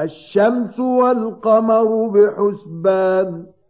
الشَّمْسُ وَالْقَمَرُ بِحُسْبَانٍ